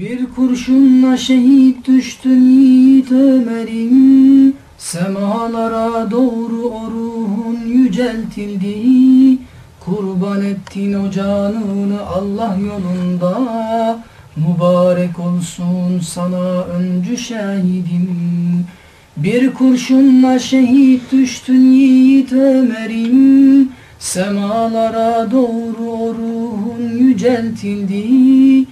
Bir kurşunla şehit düştün yiğit Ömer'im. Semalara doğru o ruhun yüceltildi. Kurban ettin o canını Allah yolunda. Mübarek olsun sana öncü şehidim. Bir kurşunla şehit düştün yiğit Ömer'im. Semalara doğru o ruhun yüceltildi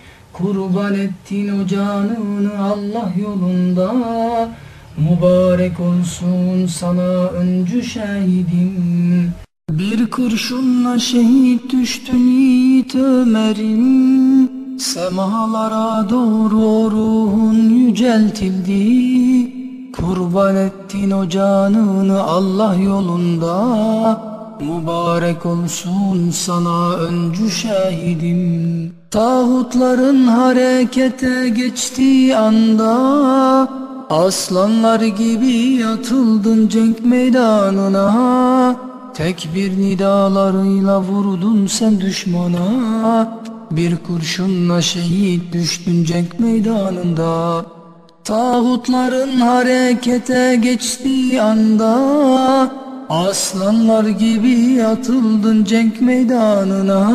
Kurban ettin o canını Allah yolunda. Mübarek olsun sana öncü şehidim. Bir kurşunla şehit düştün yiğit Ömer'im. Semalara doğru ruhun yüceltildi. Kurban ettin o canını Allah yolunda. Mübarek olsun sana öncü şehidim Tağutların harekete geçtiği anda Aslanlar gibi atıldın cenk meydanına. Tek bir nidalarıyla vurdun sen düşmana. Bir kurşunla şehit düştün cenk meydanında. Tağutların harekete geçtiği anda Aslanlar gibi atıldın cenk meydanına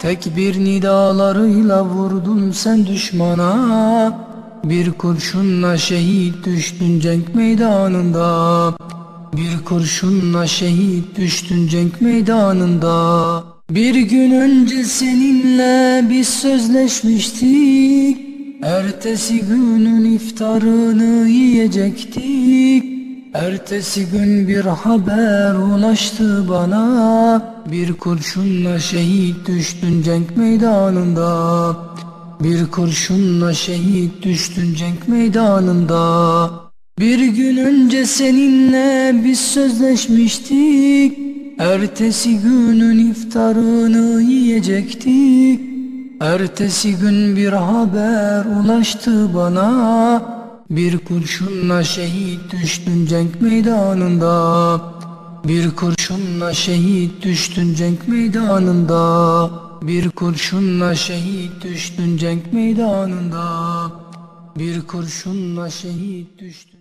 Tek bir nidalarıyla vurdun sen düşmana. Bir kurşunla şehit düştün cenk meydanında. Bir kurşunla şehit düştün cenk meydanında. Bir gün önce seninle biz sözleşmiştik. Ertesi günün iftarını yiyecektik Ertesi gün bir haber ulaştı bana. Bir kurşunla şehit düştün cenk meydanında. Bir kurşunla şehit düştün cenk meydanında. Bir gün önce seninle biz sözleşmiştik. Ertesi günün iftarını yiyecektik. Ertesi gün bir haber ulaştı bana bir kurşunla şehit düştün cenk meydanında. Bir kurşunla şehit düştün cenk meydanında. Bir kurşunla şehit düştün cenk meydanında. Bir kurşunla şehit düştün